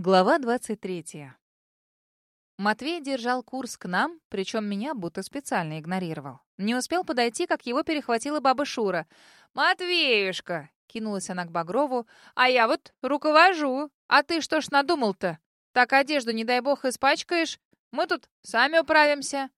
Глава 23. Матвей держал курс к нам, причем меня будто специально игнорировал. Не успел подойти, как его перехватила баба Шура. «Матвеюшка!» — кинулась она к Багрову. «А я вот руковожу. А ты что ж надумал-то? Так одежду, не дай бог, испачкаешь. Мы тут сами управимся».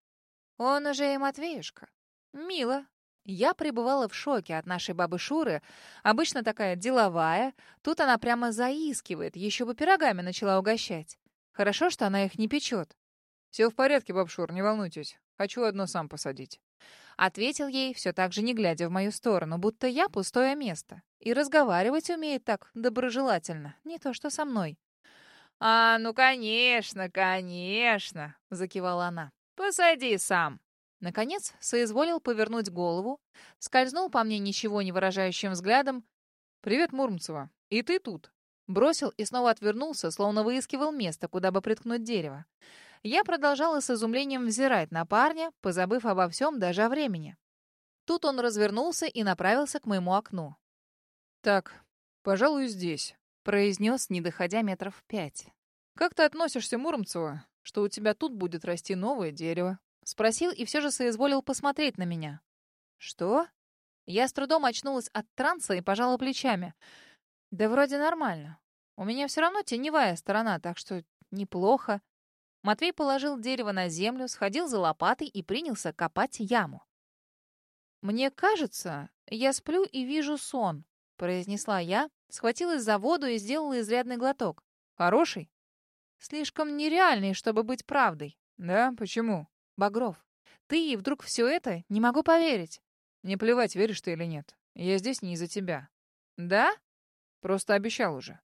«Он уже и Матвеюшка. Мило, я пребывала в шоке от нашей бабы Шуры. Обычно такая деловая. Тут она прямо заискивает. Еще бы пирогами начала угощать. Хорошо, что она их не печет. «Все в порядке, баб Шур, не волнуйтесь. Хочу одно сам посадить». Ответил ей, все так же не глядя в мою сторону, будто я пустое место. И разговаривать умеет так доброжелательно. Не то, что со мной. «А, ну, конечно, конечно!» — закивала она. «Посади сам!» Наконец, соизволил повернуть голову, скользнул по мне ничего не выражающим взглядом. «Привет, Муромцева. И ты тут?» Бросил и снова отвернулся, словно выискивал место, куда бы приткнуть дерево. Я продолжала с изумлением взирать на парня, позабыв обо всем, даже о времени. Тут он развернулся и направился к моему окну. «Так, пожалуй, здесь», — произнес, не доходя метров пять. «Как ты относишься, Муромцева, что у тебя тут будет расти новое дерево?» Спросил и все же соизволил посмотреть на меня. «Что?» Я с трудом очнулась от транса и пожала плечами. «Да вроде нормально. У меня все равно теневая сторона, так что неплохо». Матвей положил дерево на землю, сходил за лопатой и принялся копать яму. «Мне кажется, я сплю и вижу сон», — произнесла я, схватилась за воду и сделала изрядный глоток. «Хороший?» «Слишком нереальный, чтобы быть правдой». «Да? Почему?» Багров, ты и вдруг все это? Не могу поверить. Не плевать, веришь ты или нет. Я здесь не из-за тебя. Да? Просто обещал уже.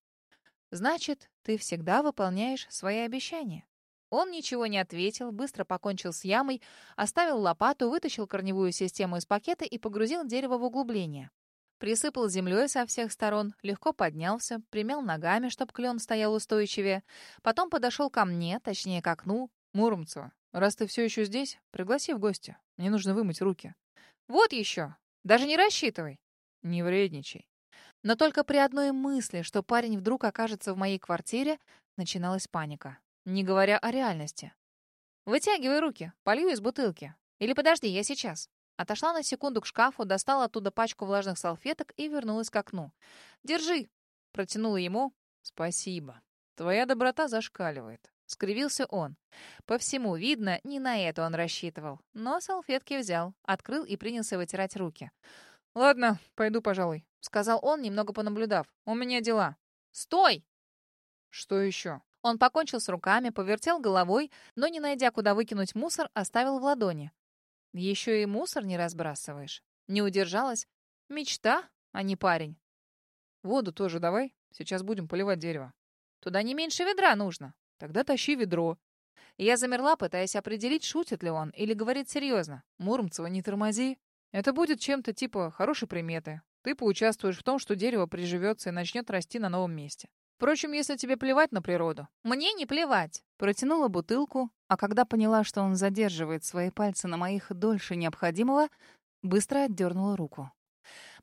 Значит, ты всегда выполняешь свои обещания. Он ничего не ответил, быстро покончил с ямой, оставил лопату, вытащил корневую систему из пакета и погрузил дерево в углубление. Присыпал землей со всех сторон, легко поднялся, примял ногами, чтоб клен стоял устойчивее. Потом подошел ко мне, точнее к окну. Муромцева, Раз ты все еще здесь, пригласи в гости. Мне нужно вымыть руки. Вот еще. Даже не рассчитывай. Не вредничай. Но только при одной мысли, что парень вдруг окажется в моей квартире, начиналась паника. Не говоря о реальности. Вытягивай руки, полью из бутылки. Или подожди, я сейчас. Отошла на секунду к шкафу, достала оттуда пачку влажных салфеток и вернулась к окну. «Держи!» Протянула ему. «Спасибо. Твоя доброта зашкаливает. — скривился он. По всему видно, не на это он рассчитывал. Но салфетки взял, открыл и принялся вытирать руки. «Ладно, пойду, пожалуй», — сказал он, немного понаблюдав. «У меня дела». «Стой!» «Что еще?» Он покончил с руками, повертел головой, но, не найдя, куда выкинуть мусор, оставил в ладони. «Еще и мусор не разбрасываешь?» Не удержалась. «Мечта, а не парень». «Воду тоже давай. Сейчас будем поливать дерево». «Туда не меньше ведра нужно». Тогда тащи ведро. Я замерла, пытаясь определить, шутит ли он или говорит серьезно. Муромцева, не тормози. Это будет чем-то типа хорошей приметы. Ты поучаствуешь в том, что дерево приживется и начнет расти на новом месте. Впрочем, если тебе плевать на природу. Мне не плевать. Протянула бутылку, а когда поняла, что он задерживает свои пальцы на моих дольше необходимого, быстро отдернула руку.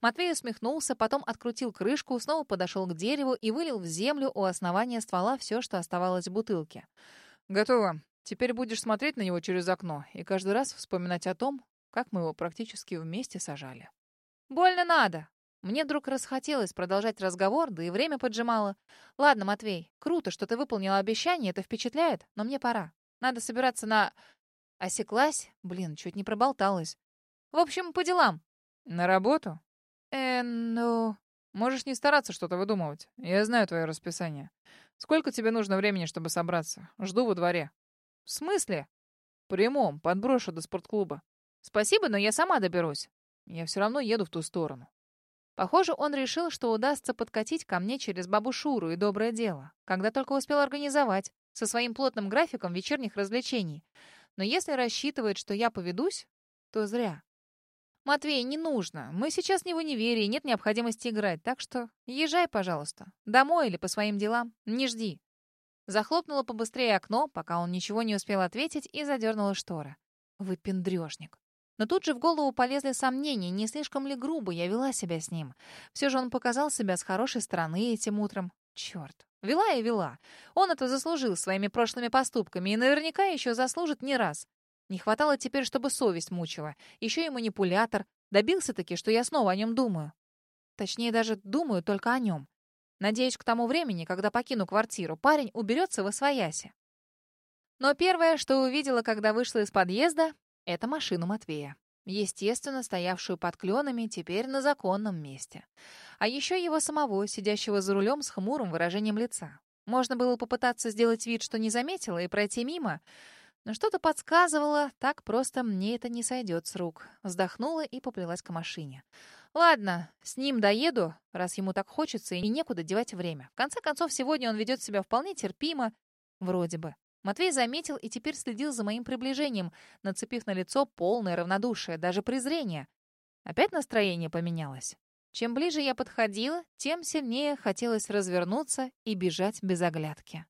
Матвей усмехнулся, потом открутил крышку, снова подошел к дереву и вылил в землю у основания ствола все, что оставалось в бутылке. «Готово. Теперь будешь смотреть на него через окно и каждый раз вспоминать о том, как мы его практически вместе сажали». «Больно надо!» Мне вдруг расхотелось продолжать разговор, да и время поджимало. «Ладно, Матвей, круто, что ты выполнил обещание, это впечатляет, но мне пора. Надо собираться на...» Осеклась? Блин, чуть не проболталась. «В общем, по делам». «На работу?» «Э, ну...» «Можешь не стараться что-то выдумывать. Я знаю твое расписание. Сколько тебе нужно времени, чтобы собраться? Жду во дворе». «В смысле?» «Прямом. Подброшу до спортклуба». «Спасибо, но я сама доберусь. Я все равно еду в ту сторону». Похоже, он решил, что удастся подкатить ко мне через бабу Шуру и доброе дело, когда только успел организовать, со своим плотным графиком вечерних развлечений. Но если рассчитывает, что я поведусь, то зря. «Матвей, не нужно. Мы сейчас не в универе, нет необходимости играть, так что езжай, пожалуйста. Домой или по своим делам. Не жди». Захлопнула побыстрее окно, пока он ничего не успел ответить, и задернула шторы. Выпендрежник. Но тут же в голову полезли сомнения, не слишком ли грубо я вела себя с ним. Все же он показал себя с хорошей стороны этим утром. Черт, Вела и вела. Он это заслужил своими прошлыми поступками и наверняка еще заслужит не раз. Не хватало теперь, чтобы совесть мучила. Еще и манипулятор. Добился-таки, что я снова о нем думаю. Точнее, даже думаю только о нем. Надеюсь, к тому времени, когда покину квартиру, парень уберется в освояси. Но первое, что увидела, когда вышла из подъезда, это машину Матвея. Естественно, стоявшую под кленами, теперь на законном месте. А еще его самого, сидящего за рулем с хмурым выражением лица. Можно было попытаться сделать вид, что не заметила, и пройти мимо, но что-то подсказывало, так просто мне это не сойдет с рук. Вздохнула и поплелась к машине. Ладно, с ним доеду, раз ему так хочется, и некуда девать время. В конце концов, сегодня он ведет себя вполне терпимо, вроде бы. Матвей заметил и теперь следил за моим приближением, нацепив на лицо полное равнодушие, даже презрение. Опять настроение поменялось. Чем ближе я подходила, тем сильнее хотелось развернуться и бежать без оглядки.